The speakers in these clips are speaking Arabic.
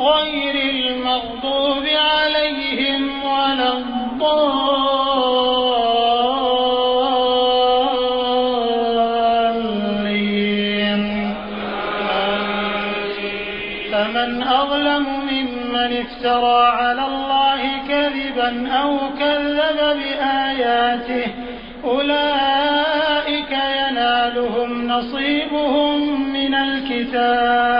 غير المغضوب عليهم ولا الضالين. فمن أظلم ممن افترى على الله كذبا أو كذب بآياته أولئك ينالهم نصيبهم من الكتاب.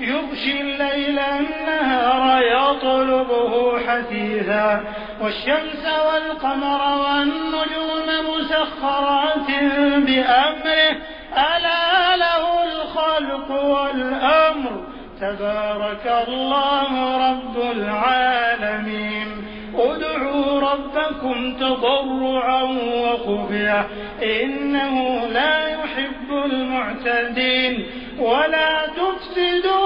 يغشي الليل النهار يطلبه حثيثا والشمس والقمر والنجوم مسخرات بأمره. ألا له الخلق والأمر. تبارك الله رب العالمين. ادعوا ربكم تضرعا وخفيا. إنه لا يحب المعتدين. ولا تفسدوا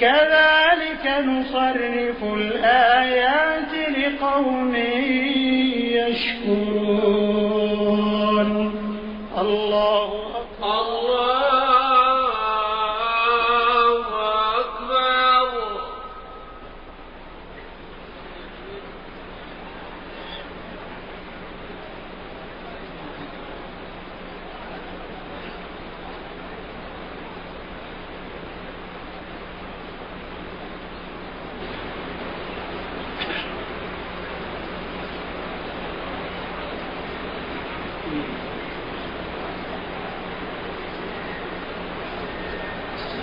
كذلك نصرف الآيات لقوم يشكرون. الله أكبر الله أكبر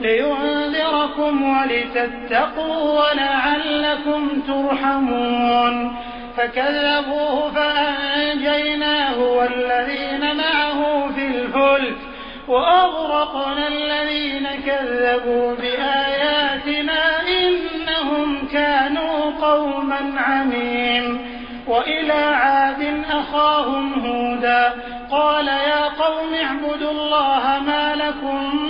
لينذركم ولتتقوا ولعلكم ترحمون. فكذبوه فأنجيناه والذين معه في الفلك وأغرقنا الذين كذبوا بآياتنا إنهم كانوا قوما عمين وإلى عاد أخاهم هودا قال يا قوم اعبدوا الله ما لكم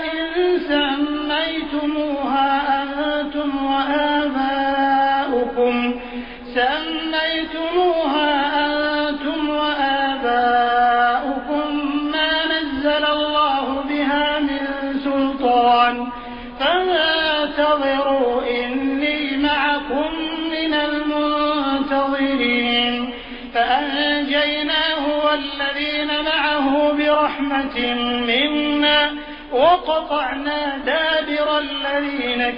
سميتموها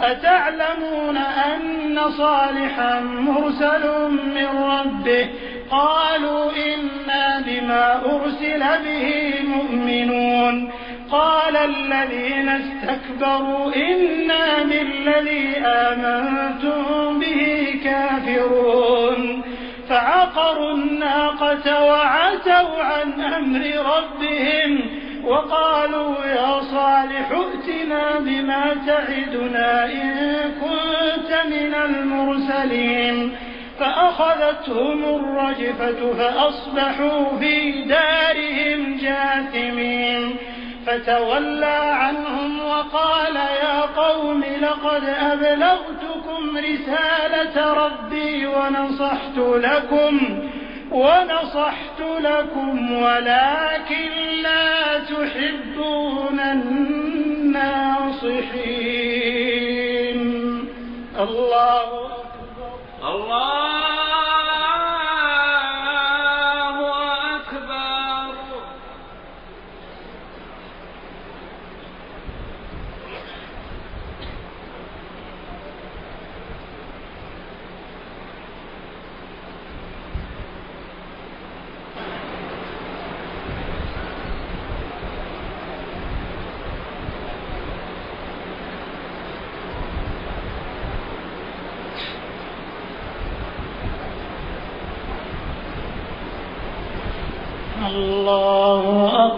أتعلمون أن صالحا مرسل من ربه؟ قالوا إنا بما أرسل به مؤمنون. قال الذين استكبروا إنا بالذي آمنتم به كافرون. فعقروا الناقة وعتوا عن أمر ربهم وقالوا يا صالح ائتنا بما تعدنا إن كنت من المرسلين. فأخذتهم الرجفة فأصبحوا في دارهم جاثمين. فتولى عنهم وقال يا قوم لقد أبلغتكم رسالة ربي ونصحت لكم ونصحت لكم ولكن لا تحبون الناصحين الله الله أكبر الله أكبر الله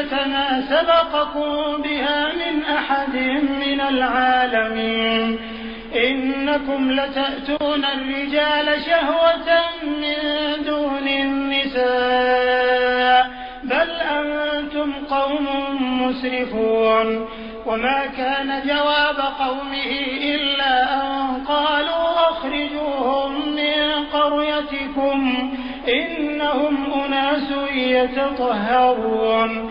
الفاحشة ما سبقكم بها من أحد من العالمين إنكم لتأتون الرجال شهوة من دون النساء بل أنتم قوم مسرفون وما كان جواب قومه إلا أن قالوا أخرجوهم من قريتكم إنهم أناس يتطهرون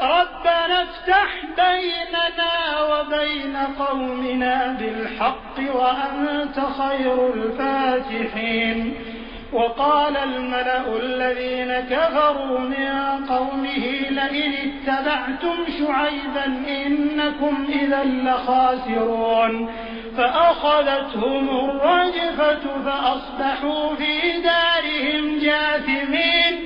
ربنا افتح بيننا وبين قومنا بالحق وأنت خير الفاتحين. وقال الملأ الذين كفروا من قومه لئن اتبعتم شعيبا إنكم إذا لخاسرون. فأخذتهم الرجفة فأصبحوا في دارهم جاثمين.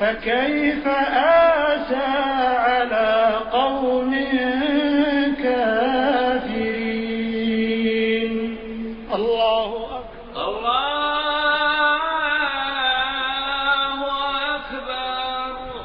فكيف آسى على قوم كافرين الله أكبر الله أكبر